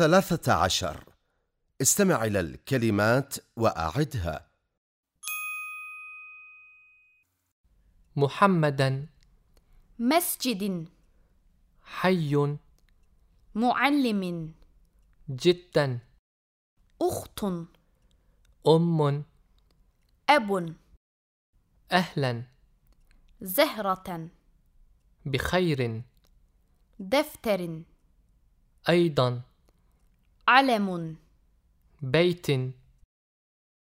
ثلاثة عشر. استمع إلى الكلمات وأعدها. محمدا. مسجد. حي. معلم. جدا. أخت. أم. أب. أهلا. زهرة. بخير. دفتر. أيضا. علم. بيت.